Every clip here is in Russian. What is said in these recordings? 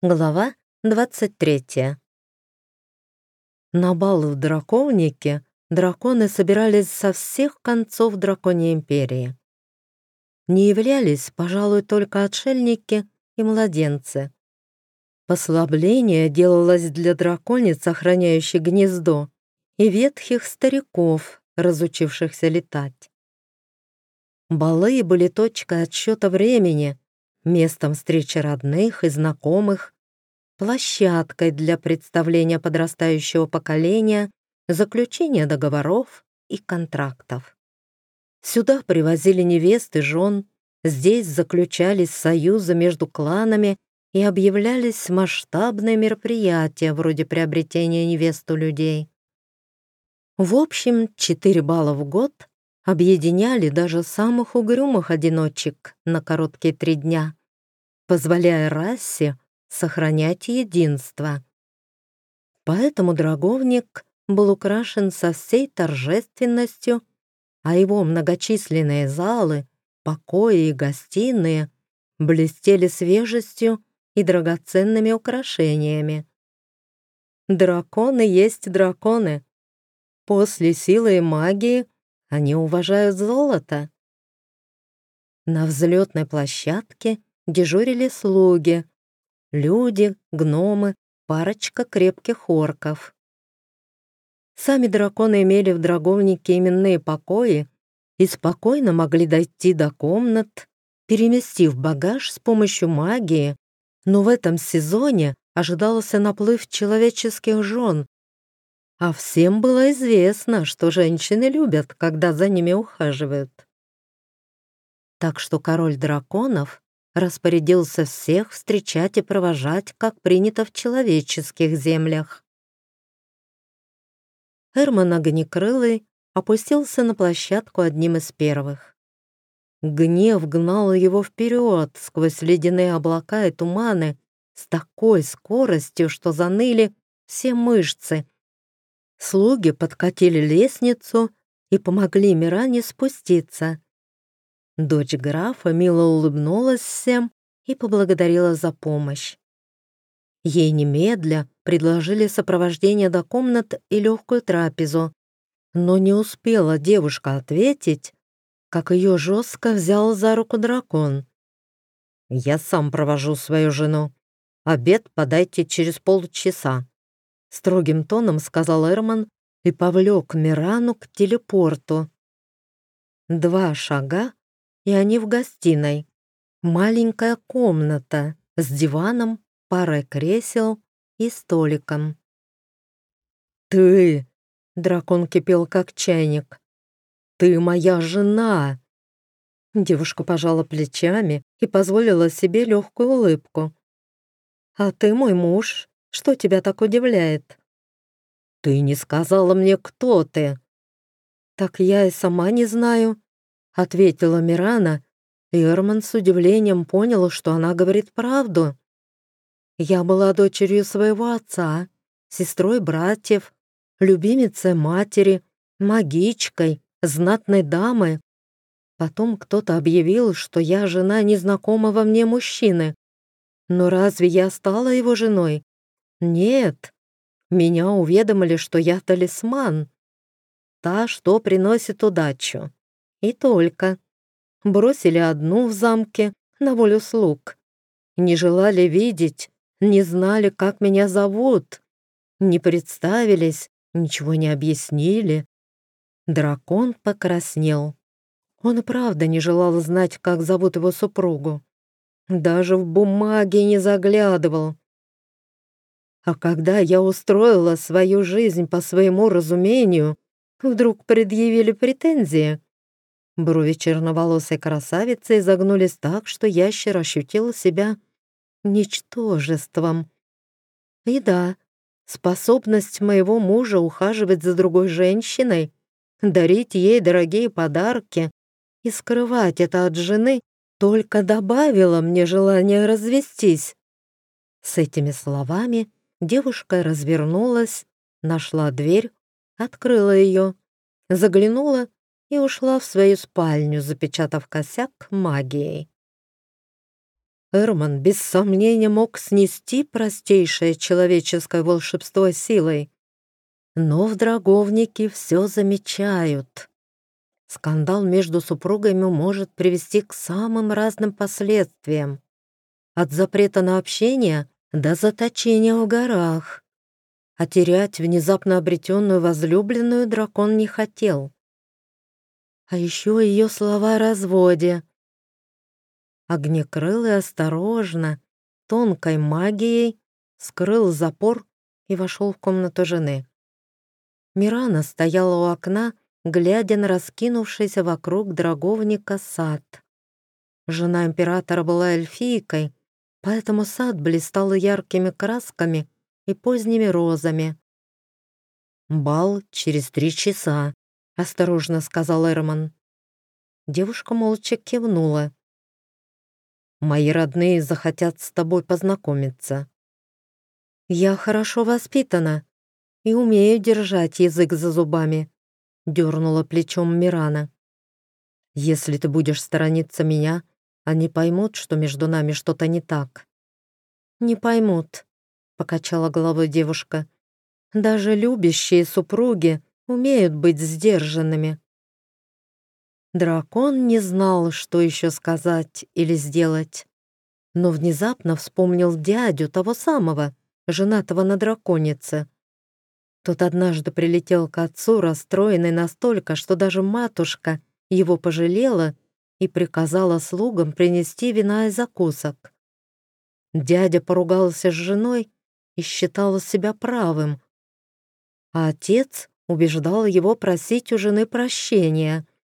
Глава 23. На бал в Драконике драконы собирались со всех концов Драконьей империи. Не являлись, пожалуй, только отшельники и младенцы. Послабление делалось для драконец, охраняющих гнездо, и ветхих стариков, разучившихся летать. Балы были точкой отсчета времени, местом встречи родных и знакомых, площадкой для представления подрастающего поколения, заключения договоров и контрактов. Сюда привозили невест и жен, здесь заключались союзы между кланами и объявлялись масштабные мероприятия вроде приобретения невест у людей. В общем, четыре балла в год объединяли даже самых угрюмых одиночек на короткие три дня, позволяя расе сохранять единство. Поэтому драговник был украшен со всей торжественностью, а его многочисленные залы, покои и гостиные блестели свежестью и драгоценными украшениями. Драконы есть драконы. После силы и магии они уважают золото. На взлетной площадке дежурили слуги, люди, гномы, парочка крепких орков. Сами драконы имели в драговнике именные покои и спокойно могли дойти до комнат, переместив багаж с помощью магии, но в этом сезоне ожидался наплыв человеческих жен, а всем было известно, что женщины любят, когда за ними ухаживают. Так что король драконов распорядился всех встречать и провожать, как принято в человеческих землях. Эрман Огнекрылый опустился на площадку одним из первых. Гнев гнал его вперед сквозь ледяные облака и туманы с такой скоростью, что заныли все мышцы — Слуги подкатили лестницу и помогли Миране спуститься. Дочь графа мило улыбнулась всем и поблагодарила за помощь. Ей немедля предложили сопровождение до комнат и легкую трапезу, но не успела девушка ответить, как ее жестко взял за руку дракон. «Я сам провожу свою жену. Обед подайте через полчаса», Строгим тоном сказал Эрман и повлек Мирану к телепорту. Два шага, и они в гостиной. Маленькая комната с диваном, парой кресел и столиком. «Ты!» — дракон кипел как чайник. «Ты моя жена!» Девушка пожала плечами и позволила себе легкую улыбку. «А ты мой муж что тебя так удивляет?» «Ты не сказала мне, кто ты!» «Так я и сама не знаю», — ответила Мирана, и Эрман с удивлением понял, что она говорит правду. «Я была дочерью своего отца, сестрой братьев, любимицей матери, магичкой, знатной дамы. Потом кто-то объявил, что я жена незнакомого мне мужчины. Но разве я стала его женой? Нет, меня уведомили, что я талисман. Та, что приносит удачу. И только. Бросили одну в замке на волю слуг. Не желали видеть, не знали, как меня зовут. Не представились, ничего не объяснили. Дракон покраснел. Он правда не желал знать, как зовут его супругу. Даже в бумаге не заглядывал. А когда я устроила свою жизнь по своему разумению, вдруг предъявили претензии. Брови черноволосой красавицы изогнулись так, что ящер ощутил себя ничтожеством. И да, способность моего мужа ухаживать за другой женщиной, дарить ей дорогие подарки и скрывать это от жены только добавила мне желание развестись. С этими словами Девушка развернулась, нашла дверь, открыла ее, заглянула и ушла в свою спальню, запечатав косяк магией. Эрман без сомнения мог снести простейшее человеческое волшебство силой. Но в драговнике все замечают. Скандал между супругами может привести к самым разным последствиям. От запрета на общение до заточения в горах. А терять внезапно обретенную возлюбленную дракон не хотел. А еще ее слова о разводе. Огнекрылый осторожно, тонкой магией, скрыл запор и вошел в комнату жены. Мирана стояла у окна, глядя на раскинувшийся вокруг драговника сад. Жена императора была эльфийкой, поэтому сад блистал яркими красками и поздними розами. «Бал через три часа», — осторожно сказал Эрман. Девушка молча кивнула. Мои родные захотят с тобой познакомиться. Я хорошо воспитана и умею держать язык за зубами, дернула плечом Мирана. Если ты будешь сторониться меня, они поймут, что между нами что-то не так. Не поймут, покачала головой девушка. Даже любящие супруги умеют быть сдержанными. Дракон не знал, что еще сказать или сделать, но внезапно вспомнил дядю того самого, женатого на драконице. Тот однажды прилетел к отцу, расстроенный настолько, что даже матушка его пожалела и приказала слугам принести вина и закусок. Дядя поругался с женой и считал себя правым, а отец убеждал его просить у жены прощения —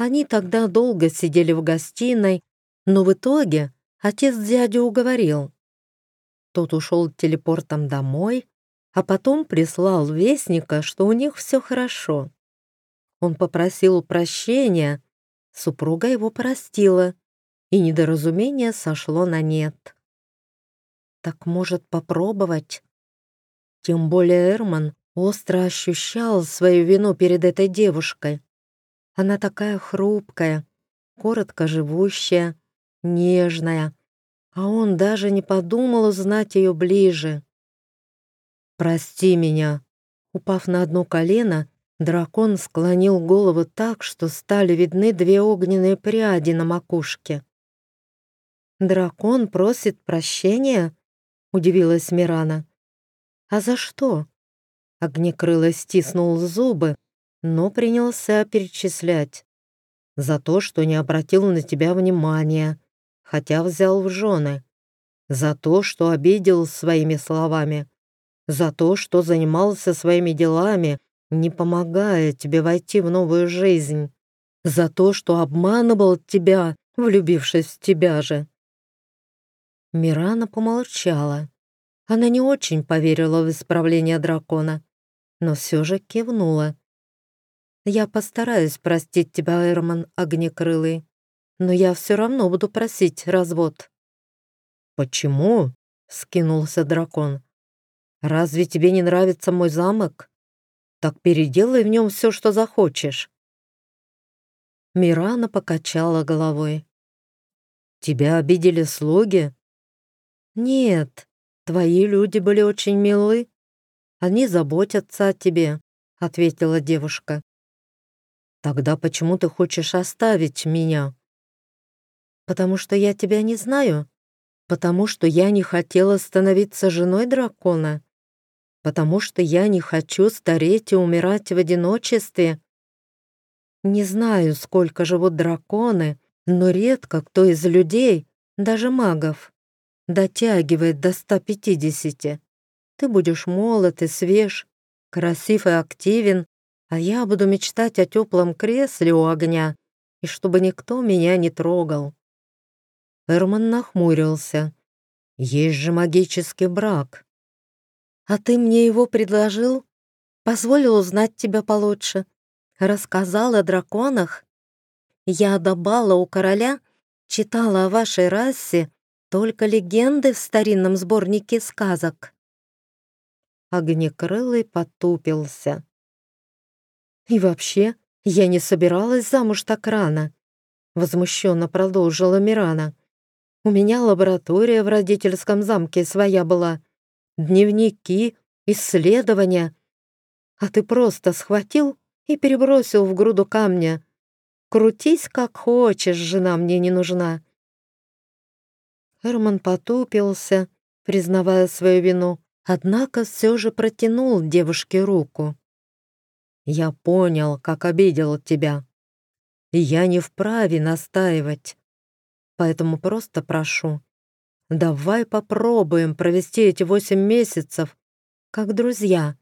они тогда долго сидели в гостиной, но в итоге отец дядю уговорил. Тот ушел телепортом домой, а потом прислал вестника, что у них все хорошо. Он попросил прощения, супруга его простила, и недоразумение сошло на нет. Так может попробовать? Тем более Эрман остро ощущал свою вину перед этой девушкой. Она такая хрупкая, коротко живущая, нежная, а он даже не подумал узнать ее ближе. «Прости меня!» Упав на одно колено, дракон склонил голову так, что стали видны две огненные пряди на макушке. «Дракон просит прощения?» — удивилась Мирана. «А за что?» Огнекрыло стиснул зубы, но принялся перечислять. За то, что не обратил на тебя внимания, хотя взял в жены. За то, что обидел своими словами. За то, что занимался своими делами, не помогая тебе войти в новую жизнь. За то, что обманывал тебя, влюбившись в тебя же. Мирана помолчала. Она не очень поверила в исправление дракона, но все же кивнула. Я постараюсь простить тебя, Эрман Огнекрылый, но я все равно буду просить развод». «Почему?» — скинулся дракон. «Разве тебе не нравится мой замок? Так переделай в нем все, что захочешь». Мирана покачала головой. «Тебя обидели слуги?» «Нет, твои люди были очень милы. Они заботятся о тебе», — ответила девушка. Тогда почему ты хочешь оставить меня? Потому что я тебя не знаю. Потому что я не хотела становиться женой дракона. Потому что я не хочу стареть и умирать в одиночестве. Не знаю, сколько живут драконы, но редко кто из людей, даже магов, дотягивает до 150. Ты будешь молод и свеж, красив и активен, а я буду мечтать о теплом кресле у огня, и чтобы никто меня не трогал. Эрман нахмурился. Есть же магический брак. А ты мне его предложил? Позволил узнать тебя получше. Рассказал о драконах? Я до бала у короля читала о вашей расе только легенды в старинном сборнике сказок. Огнекрылый потупился. И вообще, я не собиралась замуж так рано, возмущенно продолжила Мирана. У меня лаборатория в родительском замке своя была, дневники, исследования. А ты просто схватил и перебросил в груду камня. Крутись как хочешь, жена мне не нужна. Эрман потупился, признавая свою вину, однако все же протянул девушке руку. «Я понял, как обидел тебя, я не вправе настаивать, поэтому просто прошу, давай попробуем провести эти восемь месяцев как друзья,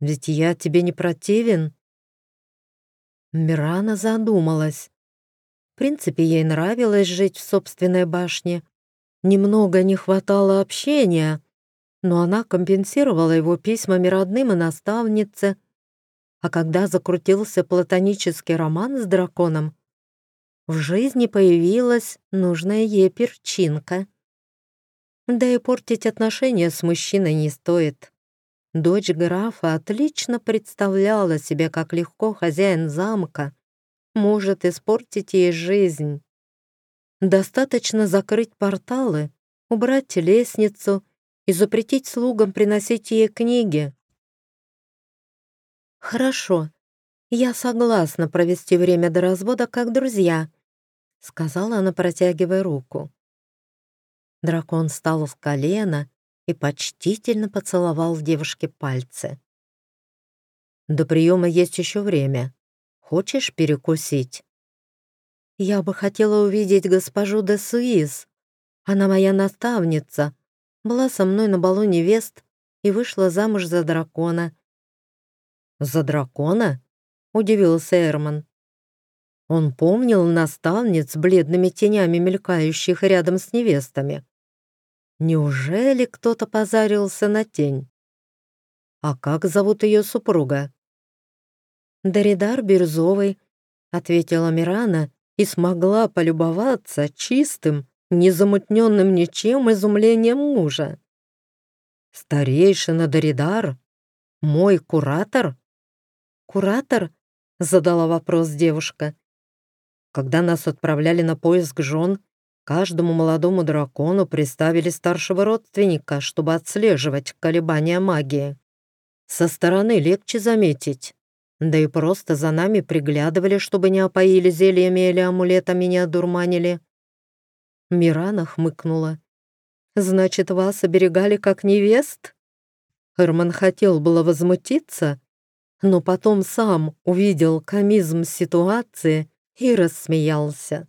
ведь я тебе не противен». Мирана задумалась. В принципе, ей нравилось жить в собственной башне, Немного не хватало общения, но она компенсировала его письмами родным и наставнице. А когда закрутился платонический роман с драконом, в жизни появилась нужная ей перчинка. Да и портить отношения с мужчиной не стоит. Дочь графа отлично представляла себе, как легко хозяин замка может испортить ей жизнь. Достаточно закрыть порталы, убрать лестницу и запретить слугам приносить ей книги. «Хорошо, я согласна провести время до развода как друзья», сказала она, протягивая руку. Дракон встал с колена и почтительно поцеловал девушке пальцы. «До приема есть еще время. Хочешь перекусить?» Я бы хотела увидеть госпожу де Суиз. Она моя наставница, была со мной на балу невест и вышла замуж за дракона». «За дракона?» — удивился Эрман. Он помнил наставниц бледными тенями, мелькающих рядом с невестами. Неужели кто-то позарился на тень? А как зовут ее супруга? «Даридар Бирзовый», — ответила Мирана и смогла полюбоваться чистым, незамутненным ничем изумлением мужа. «Старейшина Доридар? Мой куратор?» «Куратор?» — задала вопрос девушка. Когда нас отправляли на поиск жен, каждому молодому дракону приставили старшего родственника, чтобы отслеживать колебания магии. Со стороны легче заметить, да и просто за нами приглядывали, чтобы не опоили зельями или амулетами не одурманили. Мирана хмыкнула. «Значит, вас оберегали как невест?» Эрман хотел было возмутиться, но потом сам увидел комизм ситуации и рассмеялся.